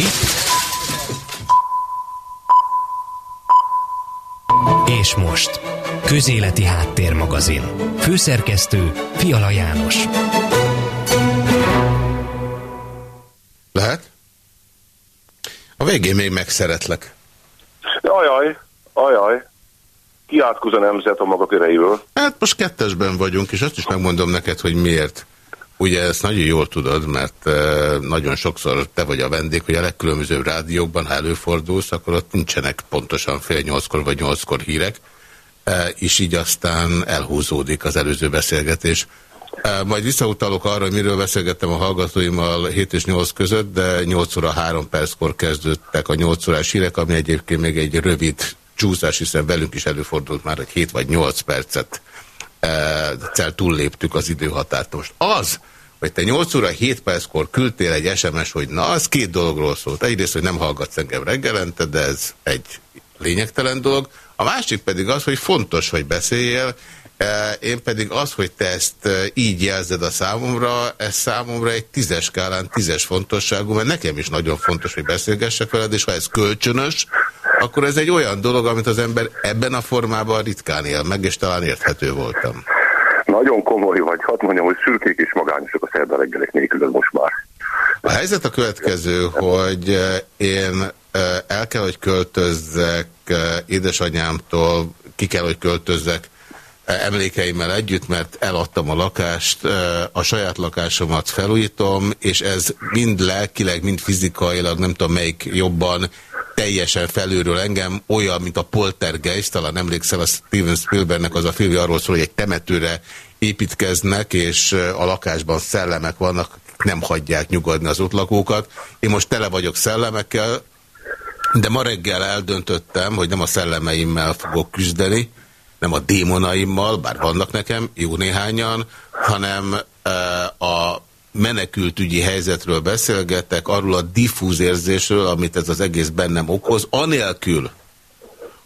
Ki? És most. Közéleti Háttérmagazin. Főszerkesztő Fiala János. Lehet? A végén még megszeretlek. Ajaj, ajaj. Kiátkoz a nemzet a maga köreiből. Hát most kettesben vagyunk, és azt is megmondom neked, hogy miért. Ugye ezt nagyon jól tudod, mert e, nagyon sokszor te vagy a vendég, hogy a legkülönbözőbb rádiókban, ha előfordulsz, akkor ott nincsenek pontosan fél nyolckor vagy nyolckor hírek, e, és így aztán elhúzódik az előző beszélgetés. E, majd visszautalok arra, hogy miről beszélgettem a hallgatóimmal 7 és 8 között, de 8 óra 3 perckor kezdődtek a 8 órás hírek, ami egyébként még egy rövid csúszás, hiszen velünk is előfordult már, hogy 7 vagy 8 percet e, túlléptük az időhatárt. Most az, hogy te 8 óra 7 perckor küldtél egy SMS, hogy na, az két dologról szólt. Egyrészt, hogy nem hallgatsz engem reggelente, de ez egy lényegtelen dolog. A másik pedig az, hogy fontos, hogy beszéljél, e, én pedig az, hogy te ezt e, így jelzed a számomra, ez számomra egy tízes skálán tízes fontosságú, mert nekem is nagyon fontos, hogy beszélgessek veled, és ha ez kölcsönös, akkor ez egy olyan dolog, amit az ember ebben a formában ritkán él meg, és talán érthető voltam. Nagyon komoly vagy, hadd mondjam, hogy szürkék és magányosok a szerda reggelek nélkül most már. A helyzet a következő, hogy eh, én eh, el kell, hogy költözzek eh, édesanyámtól, ki kell, hogy költözzek emlékeimmel együtt, mert eladtam a lakást, a saját lakásomat felújítom, és ez mind lelkileg, mind fizikailag, nem tudom melyik jobban, teljesen felülről engem, olyan, mint a Poltergeist, talán emlékszel a Steven Spielbergnek az a filmje arról szól, hogy egy temetőre építkeznek, és a lakásban szellemek vannak, nem hagyják nyugodni az ott. Én most tele vagyok szellemekkel, de ma reggel eldöntöttem, hogy nem a szellemeimmel fogok küzdeni, nem a démonaimmal, bár vannak nekem, jó néhányan, hanem a menekültügyi helyzetről beszélgetek, arról a diffúz érzésről, amit ez az egész bennem okoz, anélkül,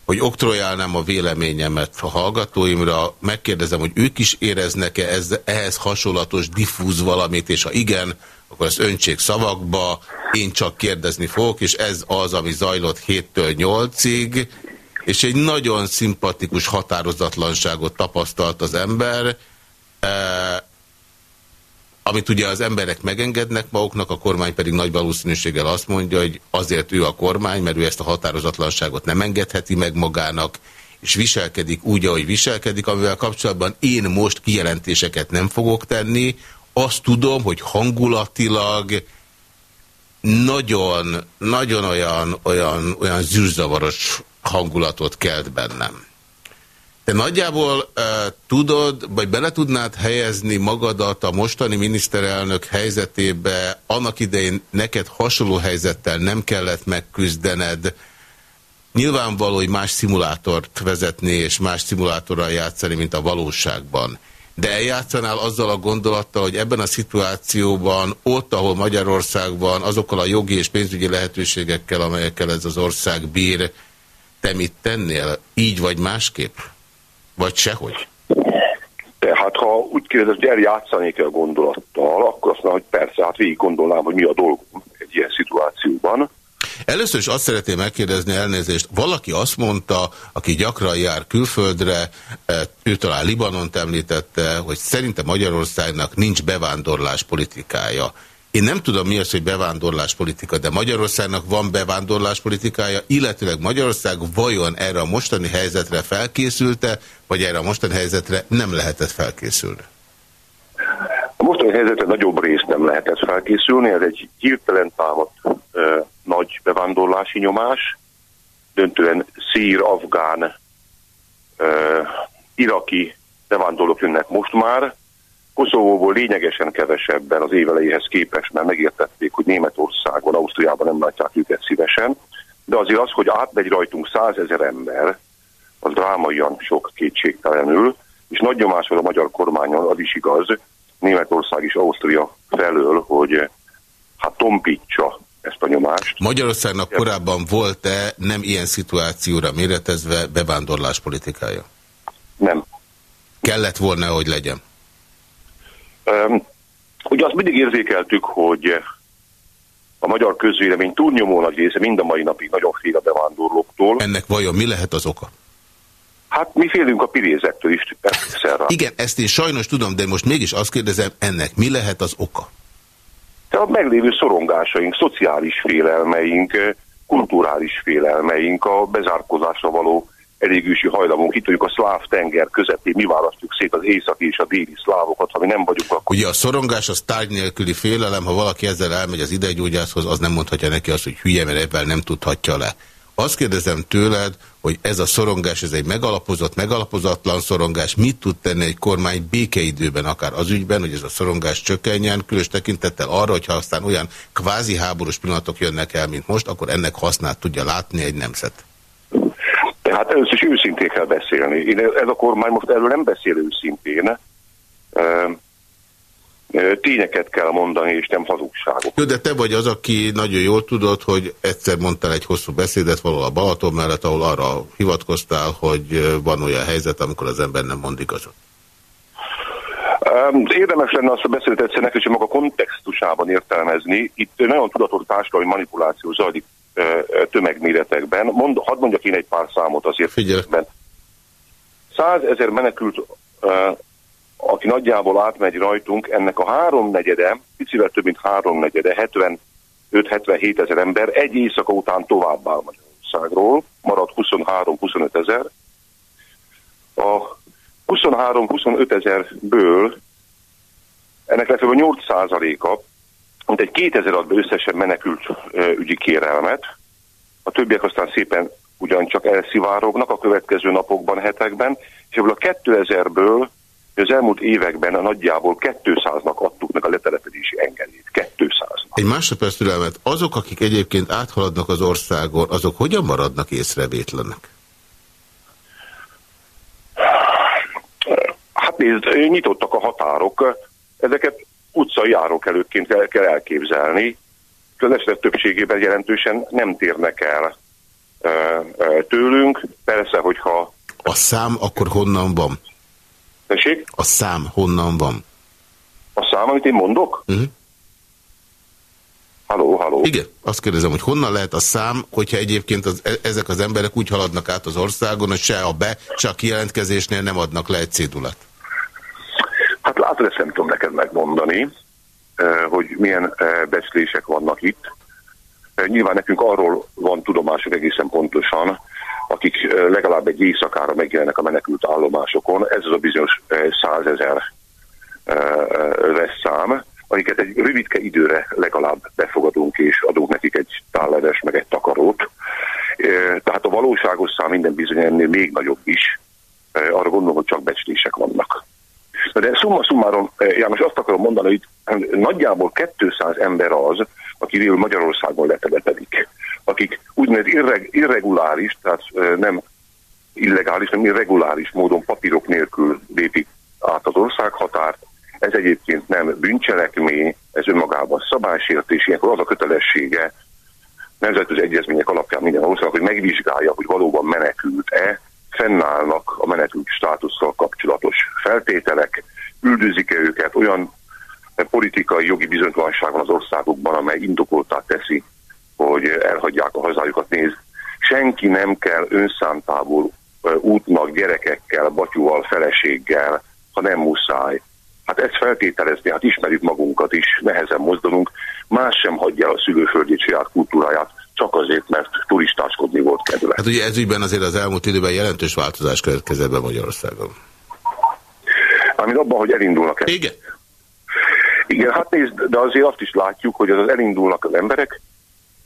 hogy oktrojálnám a véleményemet a hallgatóimra, megkérdezem, hogy ők is éreznek-e ehhez hasonlatos diffúz valamit, és ha igen, akkor az öntség szavakba, én csak kérdezni fogok, és ez az, ami zajlott 7-től 8-ig, és egy nagyon szimpatikus határozatlanságot tapasztalt az ember, amit ugye az emberek megengednek maguknak, a kormány pedig nagy valószínűséggel azt mondja, hogy azért ő a kormány, mert ő ezt a határozatlanságot nem engedheti meg magának, és viselkedik úgy, ahogy viselkedik, amivel kapcsolatban én most kijelentéseket nem fogok tenni. Azt tudom, hogy hangulatilag nagyon, nagyon olyan, olyan, olyan zűrzavaros hangulatot kelt bennem. Te nagyjából uh, tudod, vagy bele tudnád helyezni magadat a mostani miniszterelnök helyzetébe, annak idején neked hasonló helyzettel nem kellett megküzdened, nyilvánvaló, hogy más szimulátort vezetni és más szimulátorral játszani, mint a valóságban. De eljátszanál azzal a gondolattal, hogy ebben a szituációban, ott, ahol Magyarországban, azokkal a jogi és pénzügyi lehetőségekkel, amelyekkel ez az ország bír, te mit tennél? Így vagy másképp? Vagy sehogy? Tehát ha úgy kérdezed, hogy eljátszanék -e a gondolattal, akkor azt mondom, hogy persze, hát végig gondolnám, hogy mi a dolgom egy ilyen szituációban. Először is azt szeretném megkérdezni elnézést, valaki azt mondta, aki gyakran jár külföldre, eh, ő talán Libanont említette, hogy szerinte Magyarországnak nincs bevándorlás politikája. Én nem tudom mi az, hogy bevándorláspolitika, de Magyarországnak van bevándorláspolitikája, illetőleg Magyarország vajon erre a mostani helyzetre felkészülte, vagy erre a mostani helyzetre nem lehetett felkészülni? A mostani helyzetre nagyobb részt nem lehetett felkészülni, ez egy hirtelen támadt ö, nagy bevándorlási nyomás, döntően szír, afgán, ö, iraki bevándorlók jönnek most már, Koszovóból lényegesen kevesebben az évelejéhez képest, mert megértették, hogy Németországon, Ausztriában nem látják őket szívesen, de azért az, hogy átmegy rajtunk százezer ember, az drámaian sok kétségtelenül, és nagy nyomás van a magyar kormányon, az is igaz, Németország és Ausztria felől, hogy hát tompítsa ezt a nyomást. Magyarországnak korábban volt-e nem ilyen szituációra méretezve bevándorláspolitikája? Nem. Kellett volna, hogy legyen? Ugye azt mindig érzékeltük, hogy a magyar közvélemény túlnyomó nagy része mind a mai napig nagyon fél a bevándorlóktól. Ennek vajon mi lehet az oka? Hát mi félünk a pirézektől is. Szerra. Igen, ezt én sajnos tudom, de most mégis azt kérdezem, ennek mi lehet az oka? De a meglévő szorongásaink, szociális félelmeink, kulturális félelmeink, a bezárkozásra való elégűsi hajlamunk. Itt mondjuk a szláv tenger közepén mi választjuk szét az északi és a déli szlávokat, ha mi nem vagyunk akkor. Ugye a szorongás az tárgy nélküli félelem, ha valaki ezzel elmegy az ideggyógyászhoz, az nem mondhatja neki azt, hogy hülye, mert ebben nem tudhatja le. Azt kérdezem tőled, hogy ez a szorongás, ez egy megalapozott, megalapozatlan szorongás, mit tud tenni egy kormány békeidőben, akár az ügyben, hogy ez a szorongás csökkenjen, különös tekintettel arra, hogyha aztán olyan kvázi háborús pillanatok jönnek el, mint most, akkor ennek hasznát tudja látni egy nemzet. Tehát először is őszintén kell beszélni. Én ez a kormány most erről nem beszél őszintén tényeket kell mondani, és nem hazugságot. Jó, de te vagy az, aki nagyon jól tudod, hogy egyszer mondtál egy hosszú beszédet valahol a Balaton mellett, ahol arra hivatkoztál, hogy van olyan helyzet, amikor az ember nem mond igazat. Érdemes lenne azt a beszédet egyszer neki, hogy maga kontextusában értelmezni. Itt nagyon tudatos társadalmi manipuláció zajlik tömegméretekben. Mond, hadd mondjak én egy pár számot azért. Figyelj. 100 ezer menekült aki nagyjából átmegy rajtunk, ennek a háromnegyede, picivel több mint háromnegyede, 75-77 ezer ember egy éjszaka után tovább áll Magyarországról, marad 23-25 ezer. A 23-25 ezerből ennek legfeljebb 8 százaléka, mint egy 2000 adban összesen menekült ügyi kérelmet, a többiek aztán szépen ugyancsak elszivárognak a következő napokban, hetekben, és ebből a 2000-ből az elmúlt években a nagyjából 200-nak adtuk meg a letelepedési engedélyt. 200-nak. Egy másodperc türelmet. Azok, akik egyébként áthaladnak az országon, azok hogyan maradnak észrevétlenek? Hát nézd, nyitottak a határok. Ezeket utcai járókelőként kell, kell elképzelni. Közösleg többségében jelentősen nem térnek el tőlünk. Persze, hogyha... A szám akkor honnan van? Tessék? A szám honnan van? A szám, amit én mondok? Uh -huh. Haló, haló. Igen, azt kérdezem, hogy honnan lehet a szám, hogyha egyébként az, e, ezek az emberek úgy haladnak át az országon, hogy se a be, se a kijelentkezésnél nem adnak le egy cédulát. Hát látod, ezt nem tudom neked megmondani, hogy milyen becslések vannak itt. Nyilván nekünk arról van tudomásuk egészen pontosan, akik legalább egy éjszakára megjelennek a menekült állomásokon, ez az a bizonyos százezer lesz szám, akiket egy rövidke időre legalább befogadunk és adunk nekik egy tálleves, meg egy takarót. Tehát a valóságos szám minden bizony ennél még nagyobb is. Arra gondolom, hogy csak becslések vannak. De szumma summaron, János, azt akarom mondani, hogy nagyjából 200 ember az, aki Magyarországon letelepedik akik úgynevezett irreg, irreguláris, tehát nem illegális, hanem irreguláris módon papírok nélkül lépik át az országhatárt. Ez egyébként nem bűncselekmény, ez önmagában szabálysértés, ilyenkor az a kötelessége nemzetközi egyezmények alapján minden ország, hogy megvizsgálja, hogy valóban menekült-e, fennállnak a menekült státusszal kapcsolatos feltételek, üldözik-e őket, olyan politikai jogi bizonytalanság van az országokban, amely indokoltá teszi hogy elhagyják a hazájukat. Nézd, senki nem kell önszántából útnak, gyerekekkel, batyúval, feleséggel, ha nem muszáj. Hát ezt feltételezni, hát ismerjük magunkat is, nehezen mozdulunk, más sem hagyja a szülőföldjét, saját kultúráját, csak azért, mert turistáskodni volt kedve. Hát ugye ez ügyben azért az elmúlt időben jelentős változás következett be Magyarországon. Amit abban, hogy elindulnak el. Igen. Igen, hát nézd, de azért azt is látjuk, hogy az elindulnak az emberek,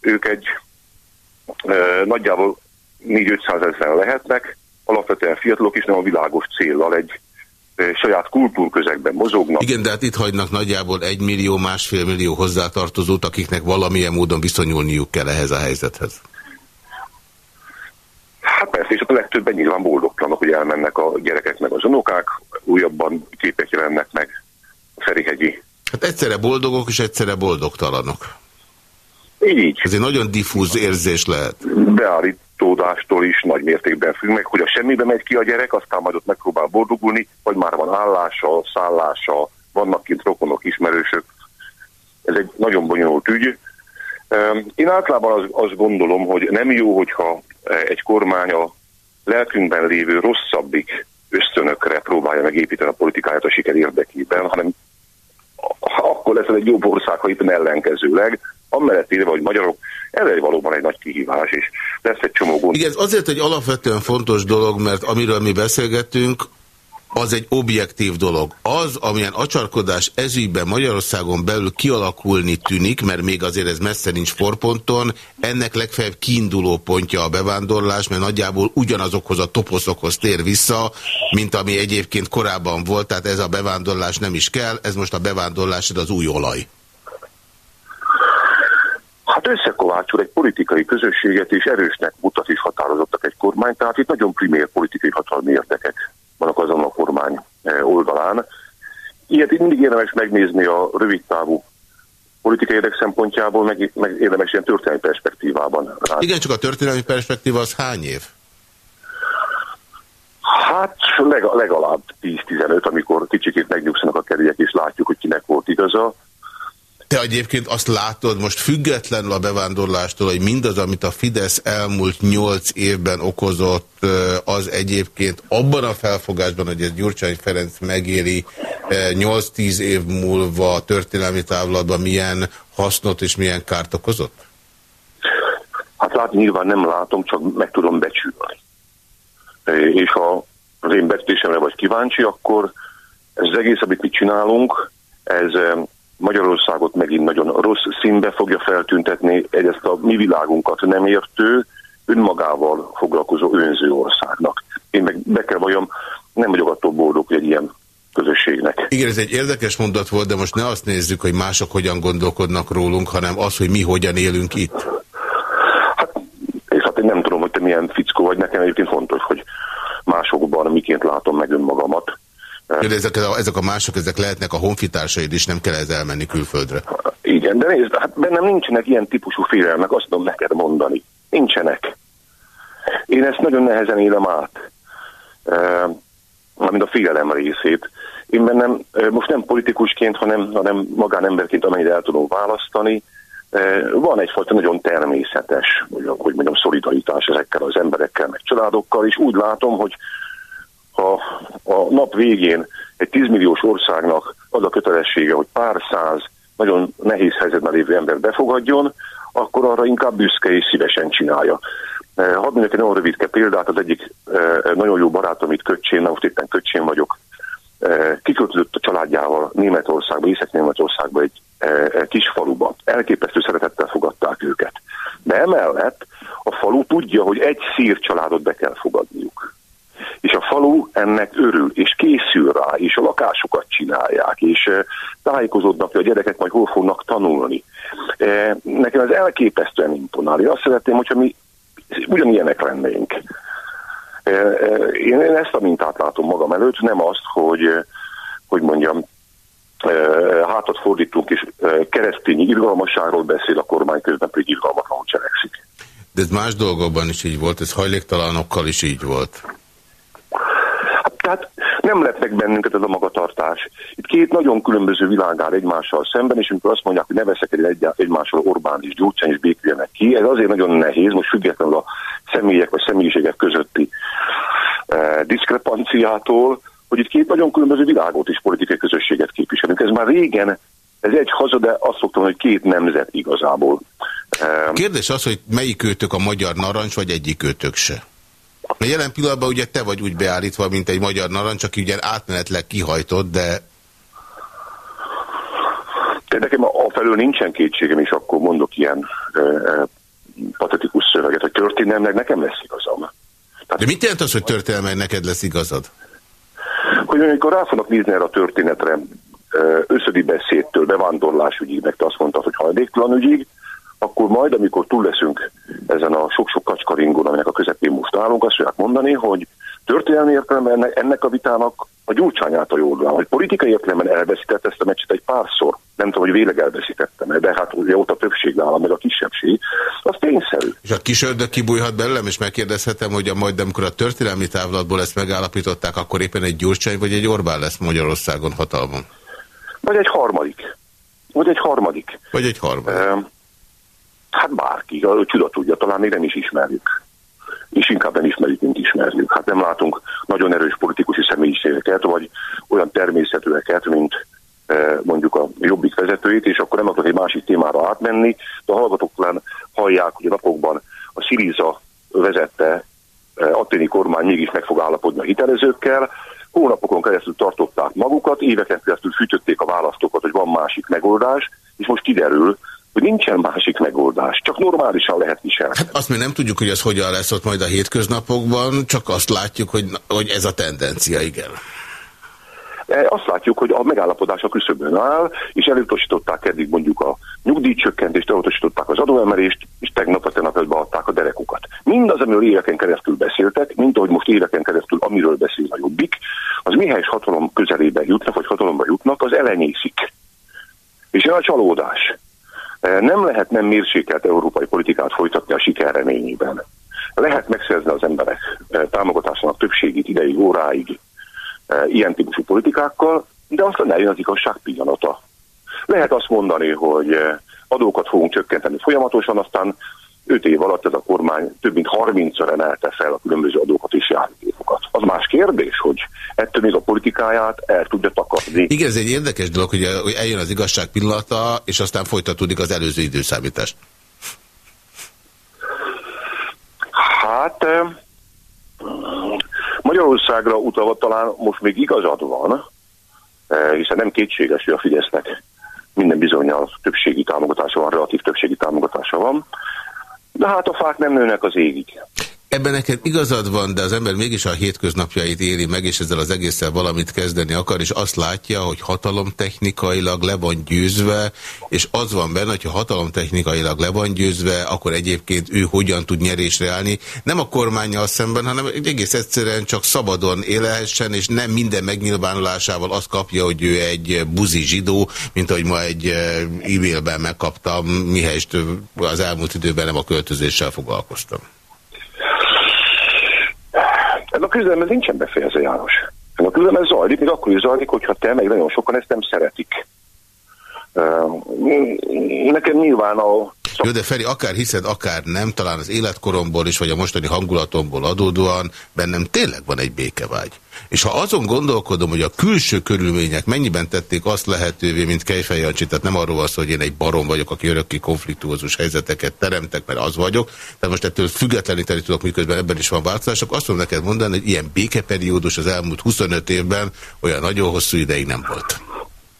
ők egy e, nagyjából 4-500 ezeren lehetnek, alapvetően fiatalok is nem a világos célral egy saját kultúrközegben mozognak. Igen, de hát itt hagynak nagyjából egy millió, másfél millió hozzátartozót, akiknek valamilyen módon viszonyulniuk kell ehhez a helyzethez. Hát persze, és a legtöbben nyilván boldogtalanok, hogy elmennek a gyerekek meg az unokák, újabban képek jelennek meg a Ferihegyi. Hát egyszerre boldogok és egyszerre boldogtalanok. Így. Ez egy nagyon diffúz érzés lehet. Beállítódástól is nagy mértékben függ meg, hogy a semmibe megy ki a gyerek, aztán majd ott megpróbál boldogulni, vagy már van állása, szállása, vannak kint rokonok, ismerősök. Ez egy nagyon bonyolult ügy. Én általában azt, azt gondolom, hogy nem jó, hogyha egy kormány a lelkünkben lévő rosszabbik ösztönökre próbálja megépíteni a politikáját a siker érdekében, hanem akkor lesz egy jobb ország, ha éppen ellenkezőleg, amellett írva, hogy magyarok, ez egy valóban egy nagy kihívás, és lesz egy csomó gond. Igen, azért egy alapvetően fontos dolog, mert amiről mi beszélgetünk, az egy objektív dolog. Az, amilyen acsarkodás ezügyben Magyarországon belül kialakulni tűnik, mert még azért ez messze nincs forponton, ennek legfeljebb kiinduló pontja a bevándorlás, mert nagyjából ugyanazokhoz a toposzokhoz tér vissza, mint ami egyébként korábban volt, tehát ez a bevándorlás nem is kell, ez most a bevándorlás az új olaj. Hát összekovácsol egy politikai közösséget, és erősnek mutat is határozottak egy kormány, tehát itt nagyon primér politikai hatalmi érdekek vannak azon a kormány eh, oldalán. Ilyet mindig érdemes megnézni a rövid távú politikai érdek szempontjából, meg, meg érdemes ilyen történelmi perspektívában. Rá. Igen, csak a történelmi perspektíva az hány év? Hát legalább 10-15, amikor kicsikét megnyugszanak a kerülyek, és látjuk, hogy kinek volt igaza. Te egyébként azt látod most függetlenül a bevándorlástól, hogy mindaz, amit a Fidesz elmúlt nyolc évben okozott, az egyébként abban a felfogásban, hogy ez Gyurcsány Ferenc megéri 8-10 év múlva történelmi távlatban milyen hasznot és milyen kárt okozott? Hát látni nyilván nem látom, csak meg tudom becsülni. És ha az én becsülésemre vagy kíváncsi, akkor ez az egész, amit mi csinálunk, ez Magyarországot megint nagyon rossz színbe fogja feltüntetni, egy ezt a mi világunkat nem értő, önmagával foglalkozó önző országnak. Én meg be kell vajon, nem vagyok attól boldog, hogy egy ilyen közösségnek. Igen, ez egy érdekes mondat volt, de most ne azt nézzük, hogy mások hogyan gondolkodnak rólunk, hanem az, hogy mi hogyan élünk itt. Hát, és hát én nem tudom, hogy te milyen fickó vagy, nekem egyébként fontos, hogy másokban miként látom meg önmagamat de ezek a, ezek a mások, ezek lehetnek a honfitársaid is, nem kell ez elmenni külföldre. Igen, de nézd, hát bennem nincsenek ilyen típusú félelmek, azt tudom neked mondani. Nincsenek. Én ezt nagyon nehezen élem át, e, mint a félelem részét. Én bennem most nem politikusként, hanem, hanem magánemberként, amennyire el tudom választani, van egyfajta nagyon természetes, hogy mondjam, szolidaritás ezekkel az emberekkel, meg családokkal, és úgy látom, hogy ha a nap végén egy 10 milliós országnak az a kötelessége, hogy pár száz nagyon nehéz helyzetben lévő ember befogadjon, akkor arra inkább büszke és szívesen csinálja. Eh, hadd mondjak egy nagyon rövidke példát, az egyik eh, nagyon jó barátom itt Köcsén, most éppen Köcsén vagyok, eh, kiköltözött a családjával Németországba, Észak-Németországba egy kis faluba. Elképesztő szeretettel fogadták őket. De emellett a falu tudja, hogy egy szír családot be kell fogadniuk és a falu ennek örül, és készül rá, és a lakásokat csinálják, és eh, tájékozódnak, hogy a gyerekek majd hol fognak tanulni. Eh, nekem ez elképesztően imponál. Én azt szeretném, hogyha mi ugyanilyenek lennénk. Eh, én ezt a mintát látom magam előtt, nem azt, hogy, hogy mondjam, hátat fordítunk, és keresztény irgalmasságról beszél a kormány, közben pedig irgalmatlanul cselekszik. De ez más dolgokban is így volt, ez hajléktalanokkal is így volt. Tehát nem lepnek bennünket ez a magatartás. Itt két nagyon különböző világ áll egymással szemben, és amikor azt mondják, hogy ne veszekedjen egy, egymással Orbán és Gyurcsány és béküljenek ki, ez azért nagyon nehéz, most függetlenül a személyek vagy személyiségek közötti eh, diszkrepanciától, hogy itt két nagyon különböző világot és politikai közösséget képviselünk. Ez már régen, ez egy haza, de azt szoktam, hogy két nemzet igazából. Eh, Kérdés az, hogy melyik őtök a magyar narancs, vagy egyik őtök se? Mert jelen pillanatban ugye te vagy úgy beállítva, mint egy magyar narancs, aki ugye átmenetleg kihajtott, de... De nekem a felől nincsen kétségem, és akkor mondok ilyen e, e, patetikus szöveget, hogy történelmnek nekem lesz igazam. Tehát, de mit jelent az, hogy történelmnek neked lesz igazad? Hogy amikor rá fognak nézni erre a történetre, összödi beszédtől, bevándorlásügyig, meg te azt mondtad, hogy hajléktalan ügyig, akkor majd, amikor túl leszünk ezen a sok-sok kacskaringon, aminek a közepén most állunk, azt fogják mondani, hogy történelmi értelemben ennek, ennek a vitának a gyurcsány által jól hogy politikai értelemben elveszített ezt a meccset egy párszor. Nem tudom, hogy véleg elveszítettem de hát ugye ott a többség nálam, meg a kisebbség, az tényszerű. És a kis ördög kibújhat belőlem, és megkérdezhetem, hogy a majd, amikor a történelmi távlatból ezt megállapították, akkor éppen egy gyurcsány vagy egy Orbán lesz Magyarországon hatalmon? Vagy egy harmadik. Vagy egy harmadik. Vagy egy harmadik. Uh, Hát bárki, a csuda tudja, talán még nem is ismerjük. És inkább nem ismerjük, mint ismerjük. Hát nem látunk nagyon erős politikusi személyiségeket, vagy olyan természetűeket, mint e, mondjuk a jobbik vezetőit, és akkor nem akarok egy másik témára átmenni, de a hallgatók talán hallják, hogy a napokban a Siriza vezette e, atténi kormány mégis meg fog állapodni a hitelezőkkel, hónapokon keresztül tartották magukat, éveken keresztül fűtötték a választókat, hogy van másik megoldás, és most kiderül, hogy nincsen másik megoldás, csak normálisan lehet viselni. Hát azt mi nem tudjuk, hogy ez hogyan lesz ott majd a hétköznapokban, csak azt látjuk, hogy, hogy ez a tendencia, igen. E, azt látjuk, hogy a megállapodás a küszöbön áll, és elutasították eddig mondjuk a nyugdíjcsökkentést, elutasították az adóemelést, és tegnap a tegnap adták a derekukat. Mindaz, amiről éveken keresztül beszéltek, mint ahogy most éveken keresztül, amiről beszél a jobbik, az mihelyes hatalom közelébe jutnak, vagy hatalomba jutnak, az elenyészik. És jön a csalódás. E, nem lehet nem mérsékelt európai politikát folytatni a siker reményében. Lehet megszerzni az emberek e, támogatásának többségét ideig, óráig, E, ilyen típusú politikákkal, de aztán eljön az igazság pillanata. Lehet azt mondani, hogy adókat fogunk csökkenteni folyamatosan, aztán 5 év alatt ez a kormány több mint 30-szor emelte fel a különböző adókat és járulékokat. Az más kérdés, hogy ettől még a politikáját el tudja takarni. Igen, ez egy érdekes dolog, hogy eljön az igazság pillanata, és aztán folytatódik az előző időszámítás. Hát e, Magyarországra utalva talán most még igazad van, eh, hiszen nem kétséges, hogy a Fidesznek minden bizonyal többségi támogatása van, relatív többségi támogatása van, de hát a fák nem nőnek az égig. Ebben neked igazad van, de az ember mégis a hétköznapjait éli meg, és ezzel az egésszel valamit kezdeni akar, és azt látja, hogy hatalomtechnikailag le van győzve, és az van benne, hogyha hatalomtechnikailag le van győzve, akkor egyébként ő hogyan tud nyerésre állni. Nem a kormányjal szemben, hanem egész egyszerűen csak szabadon élhessen, és nem minden megnyilvánulásával azt kapja, hogy ő egy buzi zsidó, mint ahogy ma egy eh, e-mailben megkaptam, mihelyest az elmúlt időben nem a költözéssel foglalkoztam. Ez a küzdelem ez nincsen befejezve, János. Ez a küzdelem ez zajlik, még akkor is zajlik, hogyha te, meg nagyon sokan ezt nem szeretik. Nekem nyilván a jó, de Feri, akár hiszed, akár nem, talán az életkoromból is, vagy a mostani hangulatomból adódóan bennem tényleg van egy békevágy. És ha azon gondolkodom, hogy a külső körülmények mennyiben tették azt lehetővé, mint Kejfej Jancsi, tehát nem arról van szó, hogy én egy barom vagyok, aki örökké konfliktuózus helyzeteket teremtek, mert az vagyok, tehát most ettől függetleníteni tudok, miközben ebben is van változás, azt tudom neked mondani, hogy ilyen békeperiódus az elmúlt 25 évben olyan nagyon hosszú ideig nem volt.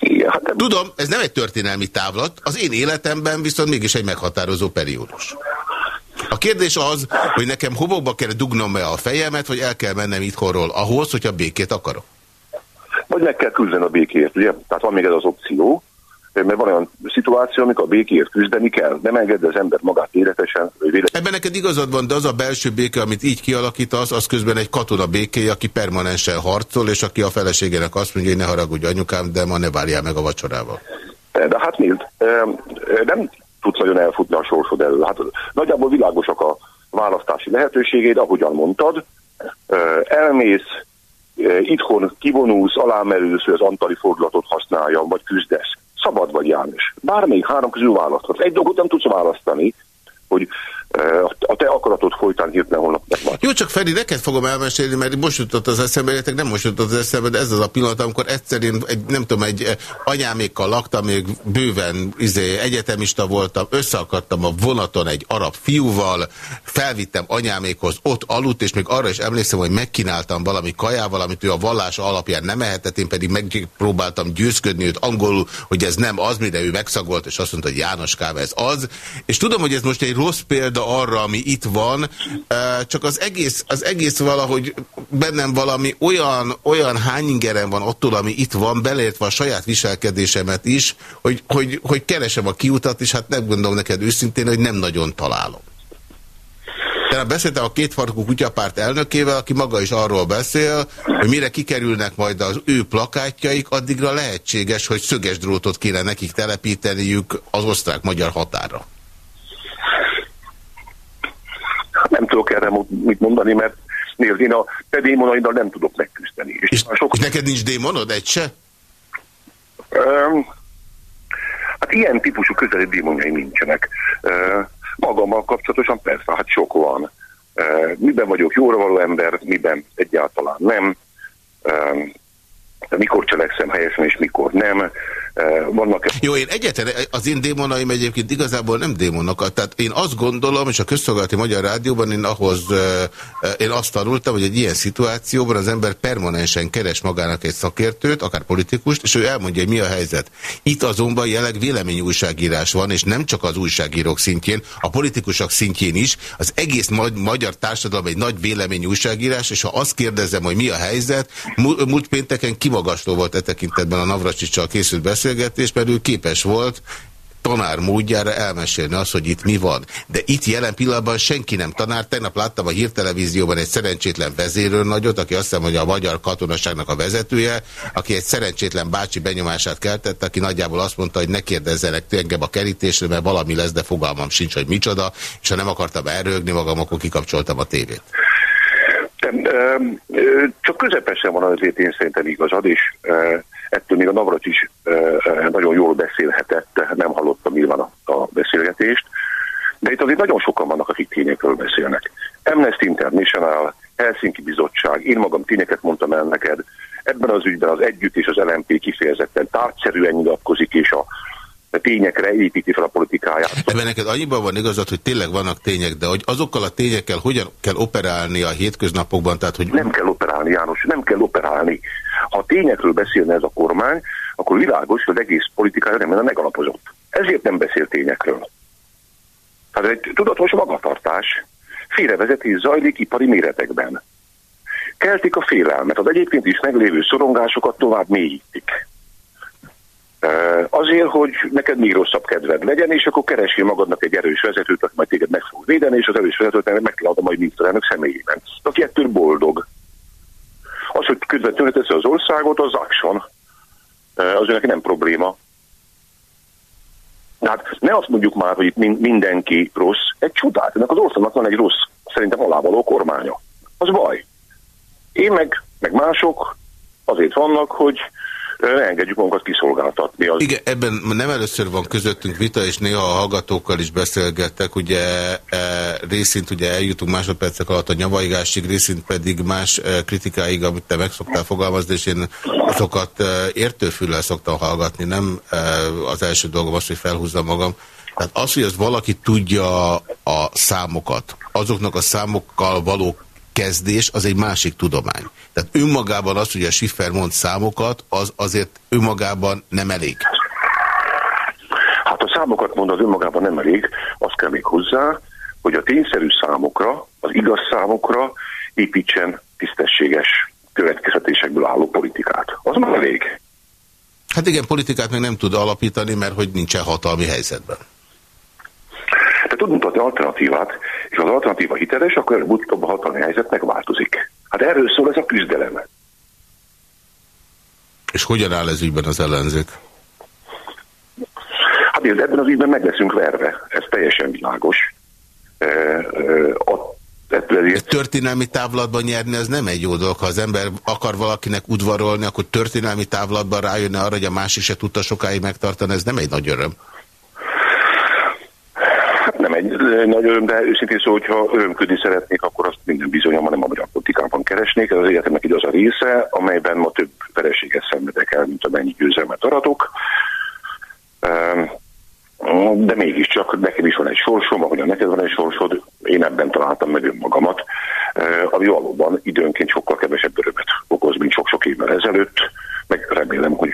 Igen, hát Tudom, ez nem egy történelmi távlat, az én életemben viszont mégis egy meghatározó periódus. A kérdés az, hogy nekem hobokba kell dugnom-e a fejemet, vagy el kell mennem itthonról ahhoz, hogyha békét akarok. Vagy meg kell küzdeni a békért, ugye? Tehát van még ez az opció, mert van olyan szituáció, amikor a békért küzdeni kell. Nem enged az ember magát életesen. Vélet... Ebben neked igazad van, de az a belső béke, amit így kialakítasz, az közben egy katona békéje, aki permanensen harcol, és aki a feleségének azt mondja, hogy ne haragudj anyukám, de ma ne várjál meg a vacsorával. De hát nézd, nem tudsz nagyon elfutni a sorsod elől. Hát nagyjából világosak a választási lehetőségeid, ahogyan mondtad. Elmész, itthon kivonulsz, alámerülsz, hogy az antali fordulatot használja, vagy küzdesz szabad vagy János. Bármelyik három közül választhatsz. Egy dolgot nem tudsz választani, hogy a te akaratod folytán hirtelen holnap megvan. Jó, csak Feri, neked fogom elmesélni, mert most jutott az eszembe, nem most jutott az eszembe, de ez az a pillanat, amikor egyszer én egy, nem tudom, egy anyámékkal laktam, még bőven izé, egyetemista voltam, összeakadtam a vonaton egy arab fiúval, felvittem anyámékhoz, ott aludt, és még arra is emlékszem, hogy megkínáltam valami kajával, amit ő a vallása alapján nem ehetett, én pedig megpróbáltam győzködni őt angolul, hogy ez nem az, mire ő megszagolt, és azt mondta, hogy János Káve, ez az. És tudom, hogy ez most egy rossz példa arra, ami itt van, csak az egész, az egész valahogy bennem valami olyan, olyan hányingeren van attól, ami itt van, beleértve a saját viselkedésemet is, hogy, hogy, hogy keresem a kiutat, és hát nem gondolom neked őszintén, hogy nem nagyon találom. Tehát beszéltem a kétfarkú kutyapárt elnökével, aki maga is arról beszél, hogy mire kikerülnek majd az ő plakátjaik, addigra lehetséges, hogy szöges drótot kéne nekik telepíteniük az osztrák-magyar határa. Nem tudok erre mit mondani, mert nézd, én a te démonaiddal nem tudok megküzdeni. És, és, sok... és neked nincs démonod, egy se? Um, hát ilyen típusú közeli démonjai nincsenek. Uh, Magammal kapcsolatosan persze, hát sok van. Miben vagyok jóra való ember, miben egyáltalán nem. Mikor cselekszem helyesen és mikor nem. Vannak -e... Jó, én egyetlen, az én démonaim egyébként igazából nem démonok. Tehát én azt gondolom, és a közszolgálati Magyar Rádióban én ahhoz, én azt tanultam, hogy egy ilyen szituációban az ember permanensen keres magának egy szakértőt, akár politikust, és ő elmondja, hogy mi a helyzet. Itt azonban jelenleg véleményújságírás van, és nem csak az újságírók szintjén, a politikusok szintjén is. Az egész ma magyar társadalom egy nagy véleményújságírás, és ha azt kérdezem, hogy mi a helyzet, múlt pénteken kimagasló volt e tekintetben a Navracsicsal készült beszél, beszélgetés, mert ő képes volt tanár módjára elmesélni azt, hogy itt mi van. De itt jelen pillanatban senki nem tanár. Tegnap láttam a hírtelevízióban egy szerencsétlen vezérőrnagyot, aki azt hiszem, hogy a magyar katonaságnak a vezetője, aki egy szerencsétlen bácsi benyomását keltett, aki nagyjából azt mondta, hogy ne kérdezzenek engem a kerítésre, mert valami lesz, de fogalmam sincs, hogy micsoda, és ha nem akartam erőgni magam, akkor kikapcsoltam a tévét. Csak közepesen van azért én szerintem igazad, és ettől még a Navracs is nagyon jól beszélhetett, nem hallottam nyilván a, a beszélgetést, de itt azért nagyon sokan vannak, akik tényekről beszélnek. Amnesty International, Helsinki Bizottság, én magam tényeket mondtam el neked, ebben az ügyben az Együtt és az LMP kifejezetten tárgyszerűen nyilatkozik, és a tényekre építi fel a politikáját. Ebben neked annyiban van igazad, hogy tényleg vannak tények, de hogy azokkal a tényekkel hogyan kell operálni a hétköznapokban? Tehát, hogy... Nem kell operálni, János, nem kell operálni. Ha tényekről beszélne ez a kormány, akkor világos, hogy az egész politikája nem lenne megalapozott. Ezért nem beszél tényekről. Tehát egy tudatos magatartás, félrevezetés zajlik ipari méretekben. Keltik a félelmet, az egyébként is meglévő szorongásokat tovább mélyítik. Azért, hogy neked még rosszabb kedved legyen, és akkor keresél magadnak egy erős vezetőt, aki majd téged meg fog védeni, és az erős vezetőt meg kell adni majd miniszterelnök személyében. Aki ettől boldog. Az, hogy közvetlenül teszi az országot, az action. Az neki nem probléma. Hát ne azt mondjuk már, hogy itt mindenki rossz. Egy csodát, ennek az országnak van egy rossz, szerintem alávaló kormánya. Az baj. Én meg, meg mások azért vannak, hogy ne engedjük magunkat kiszolgáltatni. Az... Igen, ebben nem először van közöttünk vita, és néha a hallgatókkal is beszélgettek, ugye e, részint ugye eljutunk másodpercek alatt a nyavaigásig, részint pedig más e, kritikáig, amit te meg szoktál fogalmazni, és én azokat e, értőfüllel szoktam hallgatni, nem e, az első dolgom az, hogy felhúzzam magam. Tehát az, hogy az valaki tudja a számokat, azoknak a számokkal való kezdés az egy másik tudomány. Tehát önmagában az, hogy a Schiffer mond számokat, az azért önmagában nem elég. Hát a számokat mond az önmagában nem elég, azt kell még hozzá, hogy a tényszerű számokra, az igaz számokra építsen tisztességes következetésekből álló politikát. Az már elég. Hát igen, politikát meg nem tud alapítani, mert hogy nincsen hatalmi helyzetben. Te tud mutatni alternatívát, és az alternatíva hiteles, akkor előbb-utóbb a hatalmi helyzet megváltozik. Hát erről szól ez a küzdelem. És hogyan áll ez ügyben az ellenzék? Hát nézd, ebben az ügyben meg leszünk verve, ez teljesen világos. E, e, a, ezért... Történelmi távlatban nyerni az nem egy jó dolog. Ha az ember akar valakinek udvarolni, akkor történelmi távlatban rájönne arra, hogy a másik se tudta sokáig megtartani, ez nem egy nagy öröm nem egy nagy öröm, de őszintén szó, hogyha örömködni szeretnék, akkor azt minden bizonyom, nem a magyar politikában keresnék. Ez az életemnek így az a része, amelyben ma több vereséget szenvedek el, mint amennyi győzelmet aratok. Ehm, de mégiscsak nekem is van egy sorsom, ahogyan neked van egy sorsod, én ebben találtam meg önmagamat, ehm, ami valóban időnként sokkal kevesebb örömet okoz, mint sok-sok évvel ezelőtt, meg remélem, hogy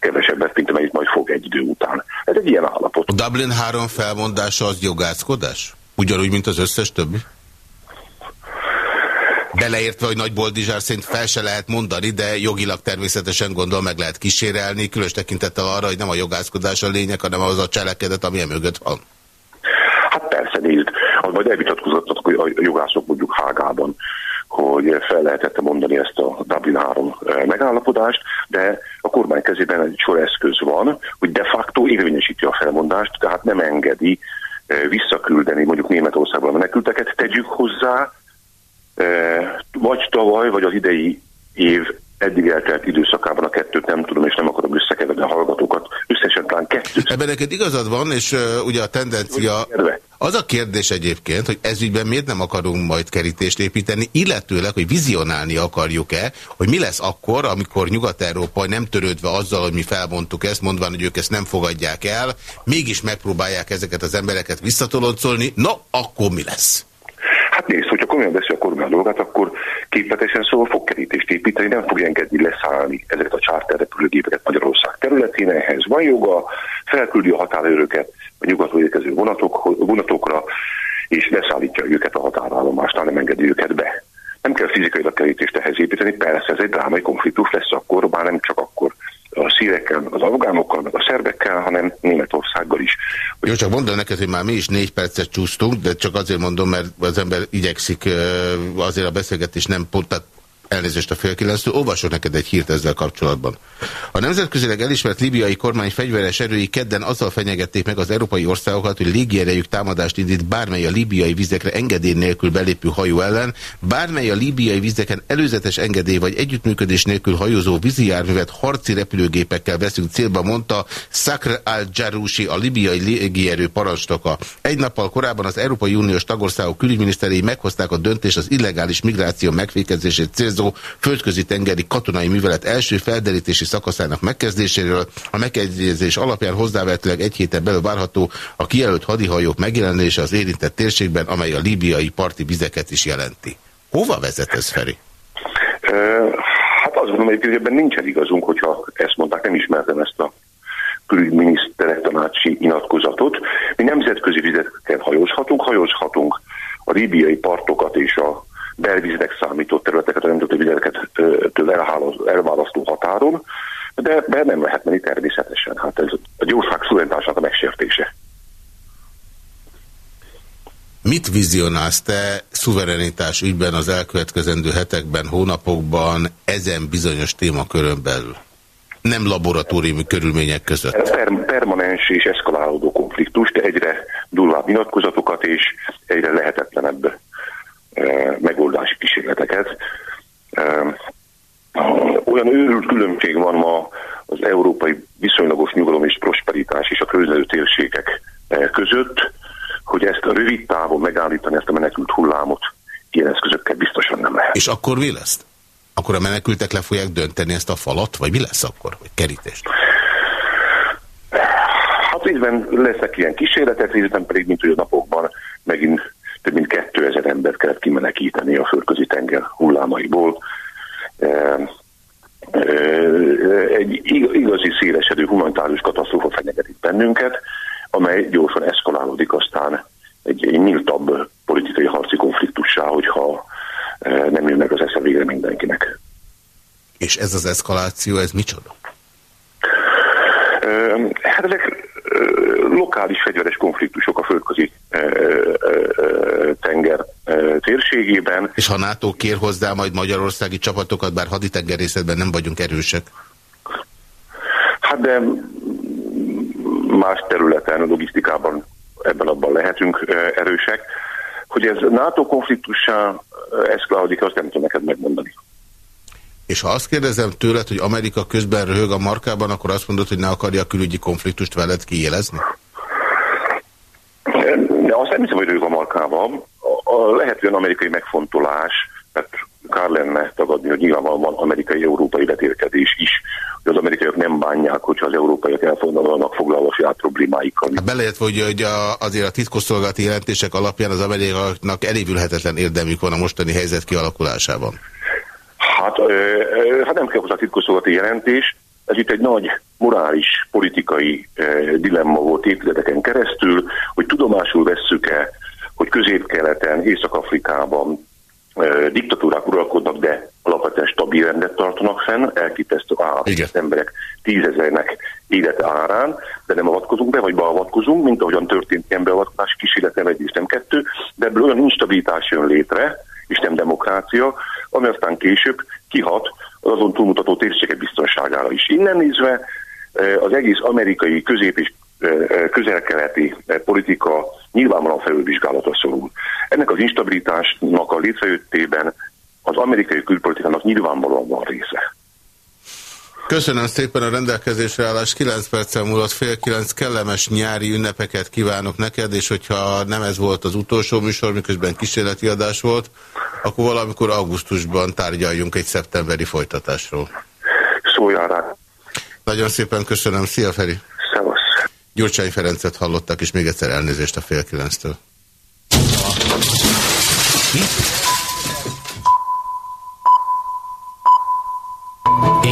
kevesebbet, mint amennyit majd fog egy idő után. Ez egy ilyen állapot. A Dublin 3 felmondása az jogászkodás? Ugyanúgy, mint az összes többi? Beleértve, hogy Nagy Boldizsár szerint fel se lehet mondani, de jogilag természetesen gondol meg lehet kísérelni, különös tekintettel arra, hogy nem a jogászkodás a lényeg, hanem az a cselekedet, ami mögött van. Hát persze, nézd, az majd elvitatkozott a jogászok mondjuk Hágában hogy fel lehetett mondani ezt a Dublin 3 eh, megállapodást, de a kormány kezében egy sor eszköz van, hogy de facto érvényesíti a felmondást, tehát nem engedi eh, visszaküldeni mondjuk Németországban a menekülteket. Tegyük hozzá, eh, vagy tavaly, vagy az idei év eddig eltelt időszakában a kettőt nem tudom, és nem akarom összekeverni a hallgatókat. Összesen talán kettőt. Ebben neked igazad van, és uh, ugye a tendencia Az a kérdés egyébként, hogy ezügyben miért nem akarunk majd kerítést építeni, illetőleg, hogy vizionálni akarjuk-e, hogy mi lesz akkor, amikor Nyugat-Európa nem törődve azzal, hogy mi felmondtuk ezt, mondván, hogy ők ezt nem fogadják el, mégis megpróbálják ezeket az embereket visszatoloncolni, no, akkor mi lesz? Hát nézd, hogyha komolyan veszi a kormány dolgát, akkor képletesen szóval fog kerítést építeni, nem fog engedni leszállni ezeket a charter repülőgépeket Magyarország területén, ehhez van joga, felküldi a határőröket a nyugatról érkező vonatok, vonatokra, és leszállítja őket a határállomásnál, nem engedi őket be. Nem kell fizikailag kerítést ehhez építeni, persze ez egy drámai konfliktus lesz akkor, bár nem csak akkor a szírekkel, az afgánokkal, meg a szerbekkel, hanem Németországgal is. Jó, csak mondom neked, hogy már mi is négy percet csúsztunk, de csak azért mondom, mert az ember igyekszik azért a beszélgetés nem pont, tehát Elnézést a fél kilenctől, olvasok neked egy hírt ezzel kapcsolatban. A nemzetközileg elismert libiai kormány fegyveres erői kedden azzal fenyegették meg az európai országokat, hogy légierejük támadást indít bármely a libiai vizekre engedély nélkül belépő hajó ellen, bármely a libiai vizeken előzetes engedély vagy együttműködés nélkül hajózó vízijárművet harci repülőgépekkel veszünk célba, mondta Sakr al-Jarushi, a libiai légierő parancsnoka. Egy nappal korábban az Európai Uniós tagországok külügyminiszterei meghozták a döntést az illegális migráció megfékezését célzó célzó földközi tengeri katonai művelet első felderítési szakaszának megkezdéséről. A megegyezés alapján hozzávetőleg egy héten belül várható a kijelölt hadihajók megjelenése az érintett térségben, amely a líbiai parti vizeket is jelenti. Hova vezet ez, Feri? Hát azt gondolom, hogy ebben nincsen igazunk, hogyha ezt mondták, nem ismertem ezt a külügyminiszterek tanácsi inatkozatot. Mi nemzetközi vizeken hajózhatunk, hajózhatunk a líbiai partokat és a belvíznek számított területeket, a nemzeti vizeket elválasztó határon, de be nem lehet menni természetesen. Hát ez a gyorság szuverenitásának a megsértése. Mit vizionálsz te szuverenitás ügyben az elkövetkezendő hetekben, hónapokban ezen bizonyos témakörön belül? Nem laboratóriumi körülmények között. Per permanens és eszkalálódó konfliktus, de egyre durvább nyilatkozatokat és egyre lehetetlenebb megoldási kísérleteket. Olyan őrült különbség van ma az európai viszonylagos nyugalom és prosperitás és a körülbelül térségek között, hogy ezt a rövid távon megállítani, ezt a menekült hullámot ilyen eszközökkel biztosan nem lehet. És akkor mi lesz? Akkor a menekültek le fogják dönteni ezt a falat, vagy mi lesz akkor? Vagy kerítést? Hát részben lesznek ilyen kísérletek, részben pedig, mint hogy a napokban megint több mint 2000 embert kellett kimenekíteni a földközi tenger hullámaiból. Egy igazi szélesedő humanitárius katasztrófa fenyegetik bennünket, amely gyorsan eszkalálódik aztán egy, egy nyíltabb politikai harci konfliktussá, hogyha nem jön meg az esze végre mindenkinek. És ez az eszkaláció, ez micsoda? Hát ezek lokális fegyveres konfliktusok a földközi tenger térségében. És ha NATO kér hozzá majd magyarországi csapatokat, bár haditengerészetben nem vagyunk erősek? Hát de más területen, logisztikában ebben abban lehetünk erősek. Hogy ez NATO konfliktussá eszkalálódik, azt nem tudom neked megmondani. És ha azt kérdezem tőled, hogy Amerika közben röhög a markában, akkor azt mondod, hogy ne akarja a külügyi konfliktust veled kiélezni? De azt nem hiszem, hogy röhög a markában. Lehet olyan amerikai megfontolás, mert kár lenne tagadni, hogy nyilvánvalóan van amerikai-európai vetélkedés is, hogy az amerikaiak nem bánják, hogyha az európaiak elfoglalnak foglalva saját belejött, hogy, hogy a, azért a titkosszolgálati jelentések alapján az amerikaiaknak elévülhetetlen érdemük van a mostani helyzet kialakulásában. Hát, hát nem kell hozzá titkosszolgati jelentés, ez itt egy nagy morális, politikai dilemma volt évtizedeken keresztül, hogy tudomásul vesszük-e, hogy közép-keleten, Észak-Afrikában diktatúrák uralkodnak, de alapvetően stabil rendet tartanak fenn, elképesztő az emberek tízezernek élete árán, de nem avatkozunk be, vagy beavatkozunk, mint ahogyan történt ilyen beavatkozás kísérlet, nem egy és nem kettő, de ebből olyan instabilitás jön létre, és nem demokrácia, ami aztán később kihat az azon túlmutató térségek biztonságára is. Innen nézve eh, az egész amerikai közép- és eh, eh, közelkeleti politika nyilvánvalóan felülvizsgálatra szorul. Ennek az instabilitásnak a létrejöttében az amerikai külpolitikának nyilvánvalóan van része. Köszönöm szépen a rendelkezésre állás. 9 perccel múlott fél 9 kellemes nyári ünnepeket kívánok neked, és hogyha nem ez volt az utolsó műsor, miközben kísérleti adás volt, akkor valamikor augusztusban tárgyaljunk egy szeptemberi folytatásról. Szóljon rá. Nagyon szépen köszönöm. Szia Feri! Szevasz! Gyurcsány Ferencet hallottak, és még egyszer elnézést a fél kilenctől.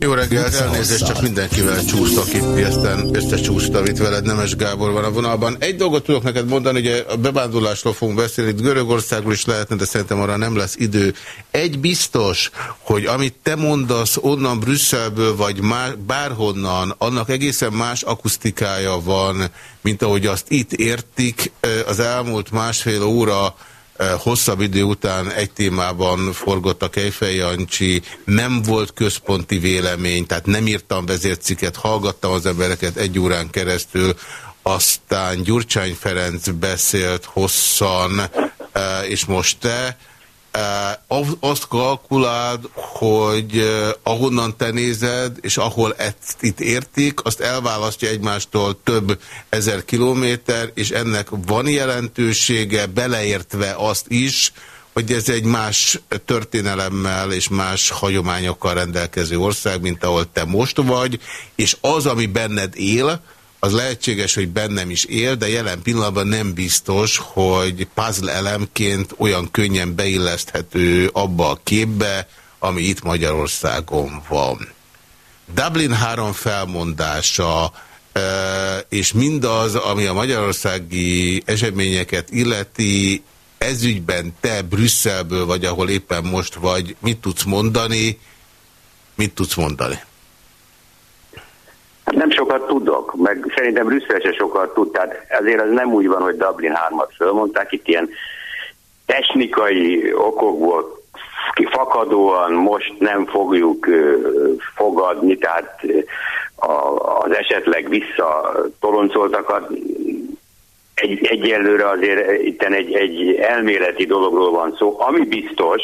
Jó reggelt, elnézést, csak mindenkivel csúsztak itt, aztán összecsúsztam itt veled, Nemes Gábor van a vonalban. Egy dolgot tudok neked mondani, hogy a bevándorlásról fogunk beszélni, itt Görögországról is lehetne, de szerintem arra nem lesz idő. Egy biztos, hogy amit te mondasz onnan Brüsszelből, vagy má, bárhonnan, annak egészen más akusztikája van, mint ahogy azt itt értik. Az elmúlt másfél óra hosszabb idő után egy témában forgott a Kejfej Jancsi, nem volt központi vélemény, tehát nem írtam vezérciket, hallgattam az embereket egy órán keresztül, aztán Gyurcsány Ferenc beszélt hosszan, és most te, azt kalkuláld, hogy ahonnan te nézed, és ahol ezt itt értik, azt elválasztja egymástól több ezer kilométer, és ennek van jelentősége, beleértve azt is, hogy ez egy más történelemmel és más hagyományokkal rendelkező ország, mint ahol te most vagy, és az, ami benned él, az lehetséges, hogy bennem is él, de jelen pillanatban nem biztos, hogy puzzle elemként olyan könnyen beilleszthető abba a képbe, ami itt Magyarországon van. Dublin 3 felmondása, és mindaz, ami a magyarországi eseményeket illeti, ezügyben te Brüsszelből vagy, ahol éppen most vagy, mit tudsz mondani, mit tudsz mondani? Hát nem sokat tudok, meg szerintem Brüsszel se sokat tud, tehát ezért az nem úgy van, hogy Dublin 3-at fölmondták, itt ilyen technikai okokból fakadóan most nem fogjuk fogadni, tehát az esetleg visszatoloncoltakat egy, egyelőre azért itt egy, egy elméleti dologról van szó. Ami biztos,